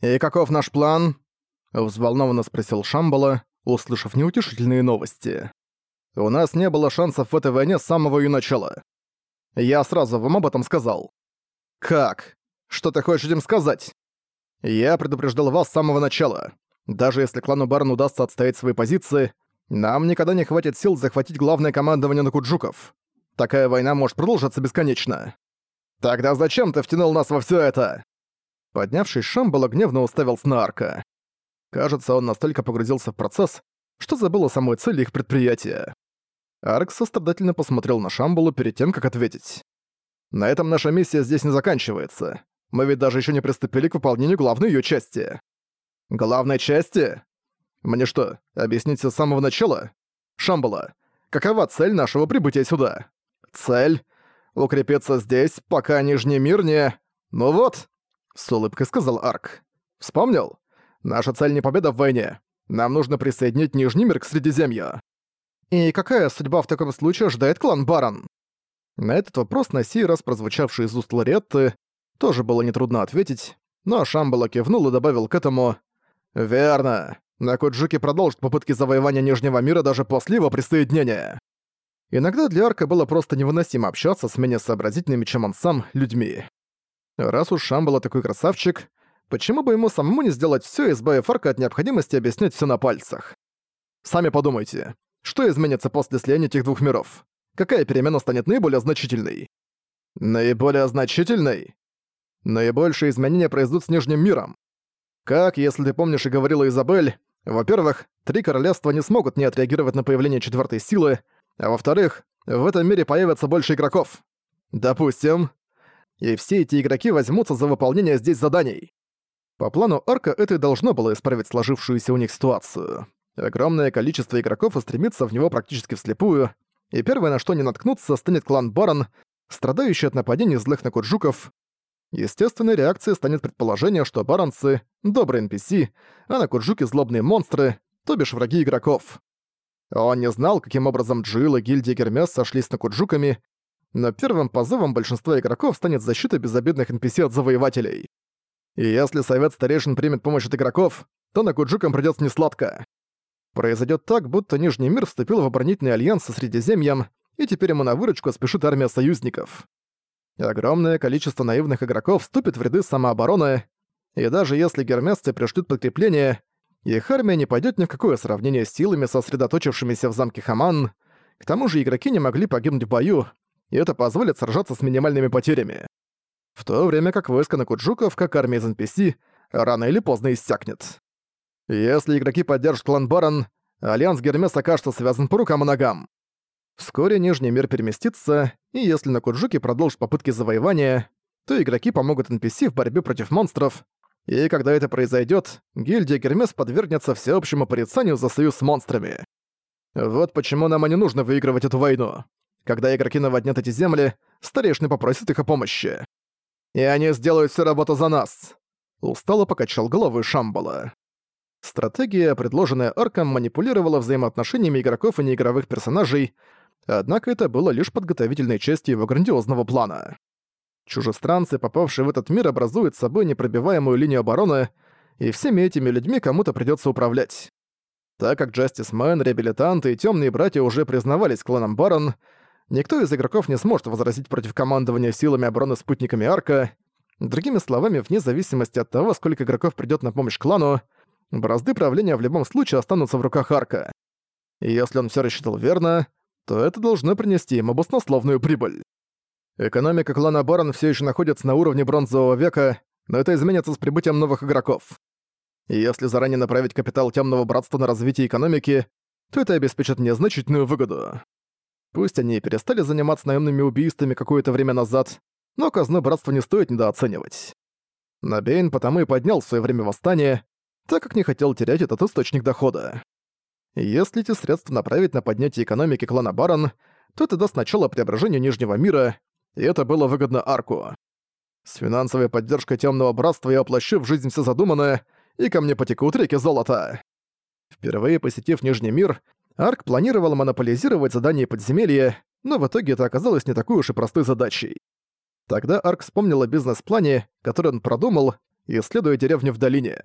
«И каков наш план?» — взволнованно спросил Шамбала, услышав неутешительные новости. «У нас не было шансов в этой войне с самого ее начала. Я сразу вам об этом сказал». «Как? Что ты хочешь этим сказать?» «Я предупреждал вас с самого начала. Даже если клану Барн удастся отстоять свои позиции, нам никогда не хватит сил захватить главное командование на Куджуков. Такая война может продолжаться бесконечно. Тогда зачем ты втянул нас во всё это?» Поднявшись, Шамбала гневно уставился на Арка. Кажется, он настолько погрузился в процесс, что забыл о самой цели их предприятия. Арк сострадательно посмотрел на Шамбалу перед тем, как ответить. «На этом наша миссия здесь не заканчивается. Мы ведь даже еще не приступили к выполнению главной ее части». «Главной части? Мне что, объяснить с самого начала? Шамбала, какова цель нашего прибытия сюда? Цель? Укрепиться здесь, пока Нижний мир не... Ну вот!» С улыбкой сказал Арк. «Вспомнил? Наша цель не победа в войне. Нам нужно присоединить Нижний мир к Средиземью». «И какая судьба в таком случае ожидает клан Барон?» На этот вопрос, на сей раз прозвучавший из уст Лоретты, тоже было нетрудно ответить, но Шамбала кивнул и добавил к этому «Верно. Накуджуки продолжит попытки завоевания Нижнего мира даже после его присоединения». Иногда для Арка было просто невыносимо общаться с менее сообразительными, чем он сам, людьми. Раз уж Шамбала такой красавчик, почему бы ему самому не сделать всё, избавив Арка от необходимости объяснять всё на пальцах? Сами подумайте, что изменится после слияния этих двух миров? Какая перемена станет наиболее значительной? Наиболее значительной? Наибольшие изменения произойдут с Нижним миром. Как, если ты помнишь и говорила Изабель, во-первых, три королевства не смогут не отреагировать на появление четвертой силы, а во-вторых, в этом мире появится больше игроков. Допустим. И все эти игроки возьмутся за выполнение здесь заданий. По плану Арка это и должно было исправить сложившуюся у них ситуацию. Огромное количество игроков устремится в него практически вслепую, и первое, на что они наткнутся, станет клан Барон, страдающий от нападений злых накуджуков. Естественной реакцией станет предположение, что баронцы — добрые NPC, а накуджуки — злобные монстры, то бишь враги игроков. Он не знал, каким образом Джилл и гильдия Гермес сошлись с накуджуками, но первым позывом большинства игроков станет защита безобидных NPC от завоевателей. И если совет старейшин примет помощь от игроков, то накуджукам придётся несладко. Произойдет так, будто Нижний мир вступил в оборонительный альянс со Средиземьем, и теперь ему на выручку спешит армия союзников. Огромное количество наивных игроков вступит в ряды самообороны, и даже если гермесцы пришлют подкрепление, их армия не пойдет ни в какое сравнение с силами, сосредоточившимися в замке Хаман. К тому же игроки не могли погибнуть в бою, и это позволит сражаться с минимальными потерями. В то время как войско на Куджуков, как армия из NPC, рано или поздно иссякнет. Если игроки поддержат клан Барон, Альянс Гермес окажется связан по рукам и ногам. Вскоре Нижний мир переместится, и если на Куджуке продолжат попытки завоевания, то игроки помогут NPC в борьбе против монстров, и когда это произойдет, гильдия Гермес подвергнется всеобщему порицанию за союз с монстрами. Вот почему нам и не нужно выигрывать эту войну. Когда игроки наводнят эти земли, старейшины попросят их о помощи. И они сделают всю работу за нас. Устало покачал головой Шамбала. Стратегия, предложенная Арком, манипулировала взаимоотношениями игроков и неигровых персонажей, однако это было лишь подготовительной частью его грандиозного плана. Чужестранцы, попавшие в этот мир, образуют собой непробиваемую линию обороны, и всеми этими людьми кому-то придётся управлять. Так как Джастис Мэн, Реабилитанты и Тёмные Братья уже признавались кланом Барон, никто из игроков не сможет возразить против командования силами обороны спутниками Арка. Другими словами, вне зависимости от того, сколько игроков придёт на помощь клану, бразды правления в любом случае останутся в руках Арка. И если он всё рассчитал верно, то это должно принести ему баснословную прибыль. Экономика клана Барон всё ещё находится на уровне бронзового века, но это изменится с прибытием новых игроков. И если заранее направить капитал Тёмного Братства на развитие экономики, то это обеспечит мне выгоду. Пусть они и перестали заниматься наемными убийствами какое-то время назад, но казну Братства не стоит недооценивать. Набейн потому и поднял в своё время восстание, так как не хотел терять этот источник дохода. Если эти средства направить на поднятие экономики клана Барон, то это даст начало преображению Нижнего мира, и это было выгодно Арку. С финансовой поддержкой Темного Братства я воплощу в жизнь все задуманное, и ко мне потекут реки золота. Впервые посетив Нижний мир, Арк планировал монополизировать задания подземелья, но в итоге это оказалось не такой уж и простой задачей. Тогда Арк вспомнил о бизнес-плане, который он продумал, исследуя деревню в долине.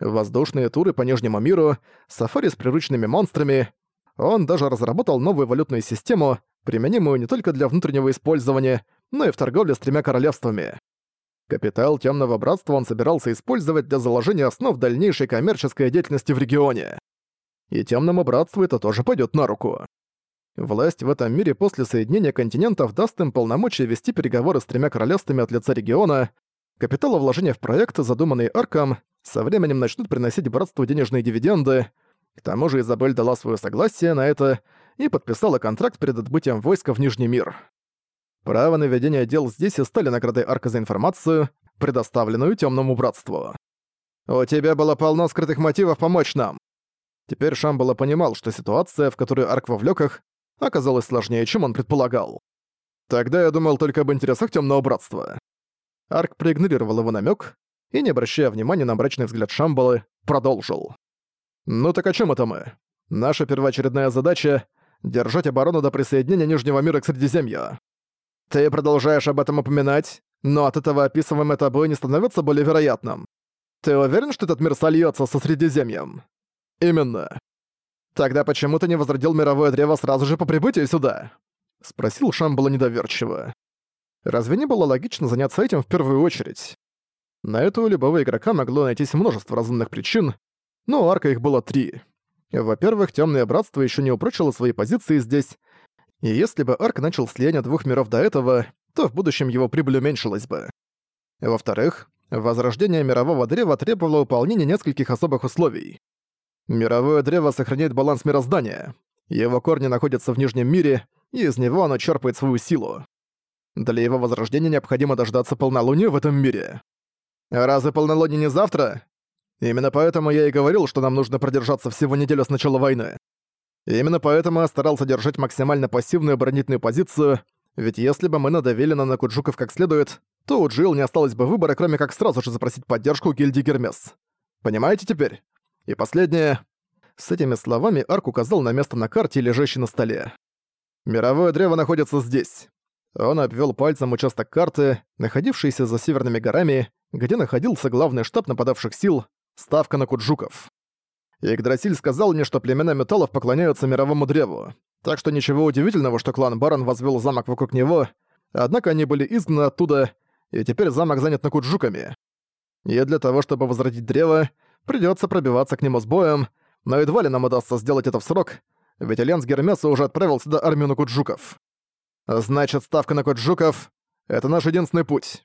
Воздушные туры по Нижнему миру, сафари с приручными монстрами. Он даже разработал новую валютную систему, применимую не только для внутреннего использования, но и в торговле с тремя королевствами. Капитал Темного Братства он собирался использовать для заложения основ дальнейшей коммерческой деятельности в регионе. И Темному Братству это тоже пойдет на руку. Власть в этом мире после соединения континентов даст им полномочия вести переговоры с тремя королевствами от лица региона. Капиталовложения в проект, задуманный Арком, со временем начнут приносить братству денежные дивиденды. К тому же Изабель дала свое согласие на это и подписала контракт перед отбытием войска в Нижний мир. Право на ведение дел здесь и стали наградой Арка за информацию, предоставленную Темному Братству. «У тебя было полно скрытых мотивов помочь нам». Теперь Шамбала понимал, что ситуация, в которую Арк вовлек их, оказалась сложнее, чем он предполагал. Тогда я думал только об интересах Темного Братства. Арк проигнорировал его намек и, не обращая внимания на мрачный взгляд Шамбалы, продолжил. «Ну так о чем это мы? Наша первоочередная задача — держать оборону до присоединения Нижнего мира к Средиземью. Ты продолжаешь об этом упоминать, но от этого описываемое тобой не становится более вероятным. Ты уверен, что этот мир сольется со Средиземьем? Именно. Тогда почему ты не возродил мировое древо сразу же по прибытии сюда? Спросил Шамбала недоверчиво. Разве не было логично заняться этим в первую очередь? На это у любого игрока могло найтись множество разумных причин, но у арка их было три. Во-первых, Темное Братство еще не упрочило свои позиции здесь, и если бы Арк начал слияние двух миров до этого, то в будущем его прибыль уменьшилась бы. Во-вторых, возрождение мирового древа требовало выполнения нескольких особых условий. Мировое древо сохраняет баланс мироздания. Его корни находятся в Нижнем мире, и из него оно черпает свою силу. Для его возрождения необходимо дождаться полнолуния в этом мире. Разве полнолуние не завтра? Именно поэтому я и говорил, что нам нужно продержаться всего неделю с начала войны. И именно поэтому я старался держать максимально пассивную оборонительную позицию, ведь если бы мы надавили на Накуджуков как следует, то у Джилл не осталось бы выбора, кроме как сразу же запросить поддержку гильдии Гермес. Понимаете теперь? И последнее. С этими словами Арк указал на место на карте, лежащей на столе. Мировое древо находится здесь. Он обвел пальцем участок карты, находившийся за северными горами, где находился главный штаб нападавших сил, ставка на Куджуков. Игдрасиль сказал мне, что племена металлов поклоняются мировому древу. Так что ничего удивительного, что клан Барон возвел замок вокруг него, однако они были изгнаны оттуда, и теперь замок занят накуджуками. И для того, чтобы возродить древо, придётся пробиваться к нему с боем, но едва ли нам удастся сделать это в срок, ведь Альянс Гермеса уже отправил сюда армию накуджуков. Значит, ставка на куджуков — это наш единственный путь.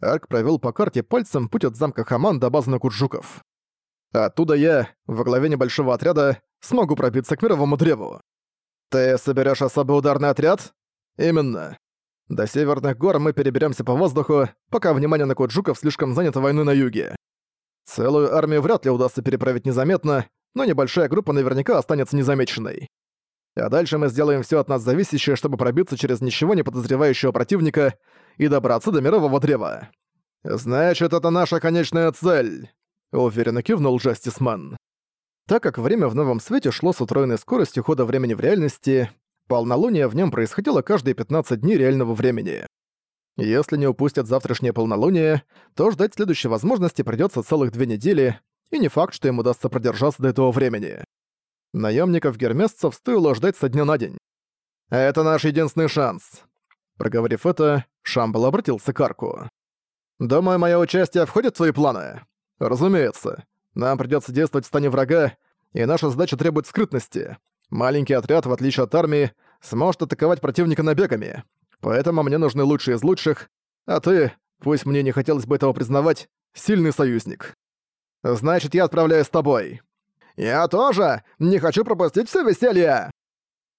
Арк провёл по карте пальцем путь от замка Хаман до базы накуджуков. Оттуда я, во главе небольшого отряда, смогу пробиться к мировому древу. Ты соберешь особый ударный отряд? Именно. До Северных гор мы переберемся по воздуху, пока внимание на Куджуков слишком занято войной на юге. Целую армию вряд ли удастся переправить незаметно, но небольшая группа наверняка останется незамеченной. А дальше мы сделаем все от нас зависящее, чтобы пробиться через ничего не подозревающего противника и добраться до мирового древа. Значит, это наша конечная цель. Уверенно кивнул Джастисман. Так как время в новом свете шло с утроенной скоростью хода времени в реальности, полнолуние в нем происходило каждые 15 дней реального времени. Если не упустят завтрашнее полнолуние, то ждать следующей возможности придется целых две недели, и не факт, что им удастся продержаться до этого времени. Наемников-гермесцев стоило ждать со дня на день. «Это наш единственный шанс». Проговорив это, Шамбал обратился к Арку. «Думаю, мое участие входит в твои планы?» «Разумеется. Нам придётся действовать в стане врага, и наша задача требует скрытности. Маленький отряд, в отличие от армии, сможет атаковать противника набегами. Поэтому мне нужны лучшие из лучших, а ты, пусть мне не хотелось бы этого признавать, сильный союзник. Значит, я отправляюсь с тобой. Я тоже! Не хочу пропустить все веселье!»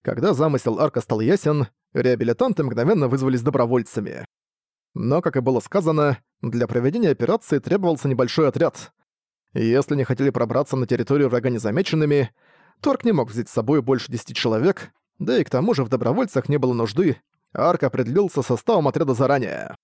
Когда замысел арка стал ясен, реабилитанты мгновенно вызвались добровольцами. Но, как и было сказано, для проведения операции требовался небольшой отряд. Если не хотели пробраться на территорию врага незамеченными, Торг не мог взять с собой больше десяти человек, да и к тому же в добровольцах не было нужды, Арк определился составом отряда заранее.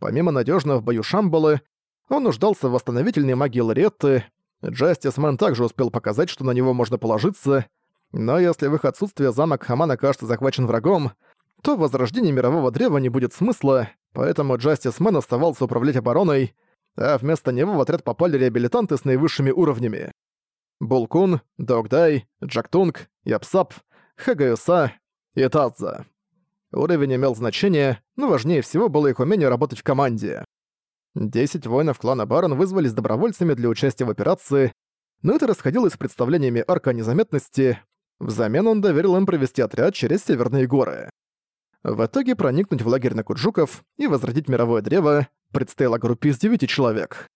Помимо надежного в бою Шамбалы, он нуждался в восстановительной магии Лоретты, Джастисмен также успел показать, что на него можно положиться, но если в их отсутствие замок Хаман окажется захвачен врагом, то в возрождении мирового древа не будет смысла, поэтому Джастисмен оставался управлять обороной, а вместо него в отряд попали реабилитанты с наивысшими уровнями. Булкун, Догдай, Джактунг, Япсап, Хагаюса и Тадза. Уровень имел значение, но важнее всего было их умение работать в команде. Десять воинов клана Барон вызвались добровольцами для участия в операции, но это расходилось с представлениями Арка о незаметности. Взамен он доверил им провести отряд через Северные горы. В итоге проникнуть в лагерь на Куджуков и возродить мировое древо предстояло группе из девяти человек.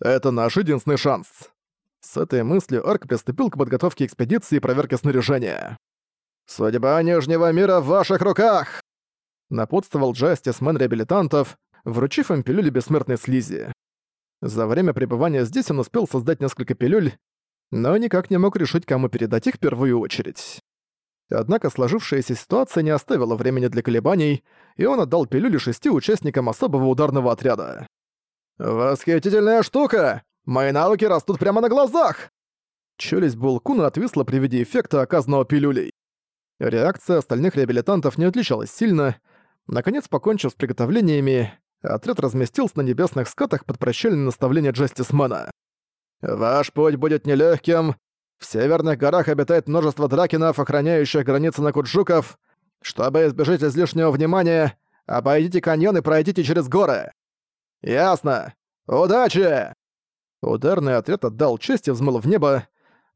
Это наш единственный шанс. С этой мыслью Арк приступил к подготовке экспедиции и проверке снаряжения. «Судьба Нижнего мира в ваших руках!» Напутствовал Джастис мэн реабилитантов, вручив им пилюли бессмертной слизи. За время пребывания здесь он успел создать несколько пилюль, но никак не мог решить, кому передать их в первую очередь. Однако сложившаяся ситуация не оставила времени для колебаний, и он отдал пилюли шести участникам особого ударного отряда. «Восхитительная штука! Мои навыки растут прямо на глазах!» Челюсть Булкуна отвисла при виде эффекта, оказанного пилюлей. Реакция остальных реабилитантов не отличалась сильно. Наконец, покончив с приготовлениями, отряд разместился на небесных скатах под прощальное наставление Джастисмана. «Ваш путь будет нелегким, в северных горах обитает множество дракенов, охраняющих границы Накуджуков. Чтобы избежать излишнего внимания, обойдите каньон и пройдите через горы. Ясно. Удачи!» Ударный отряд отдал честь и взмыл в небо.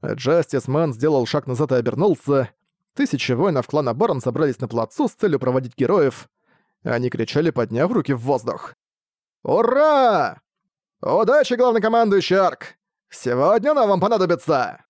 Джастис Мэн сделал шаг назад и обернулся. Тысячи воинов клана Барон собрались на плацу с целью проводить героев. Они кричали, подняв руки в воздух. «Ура! Удачи, главнокомандующий Арк! Сегодня нам вам понадобится!»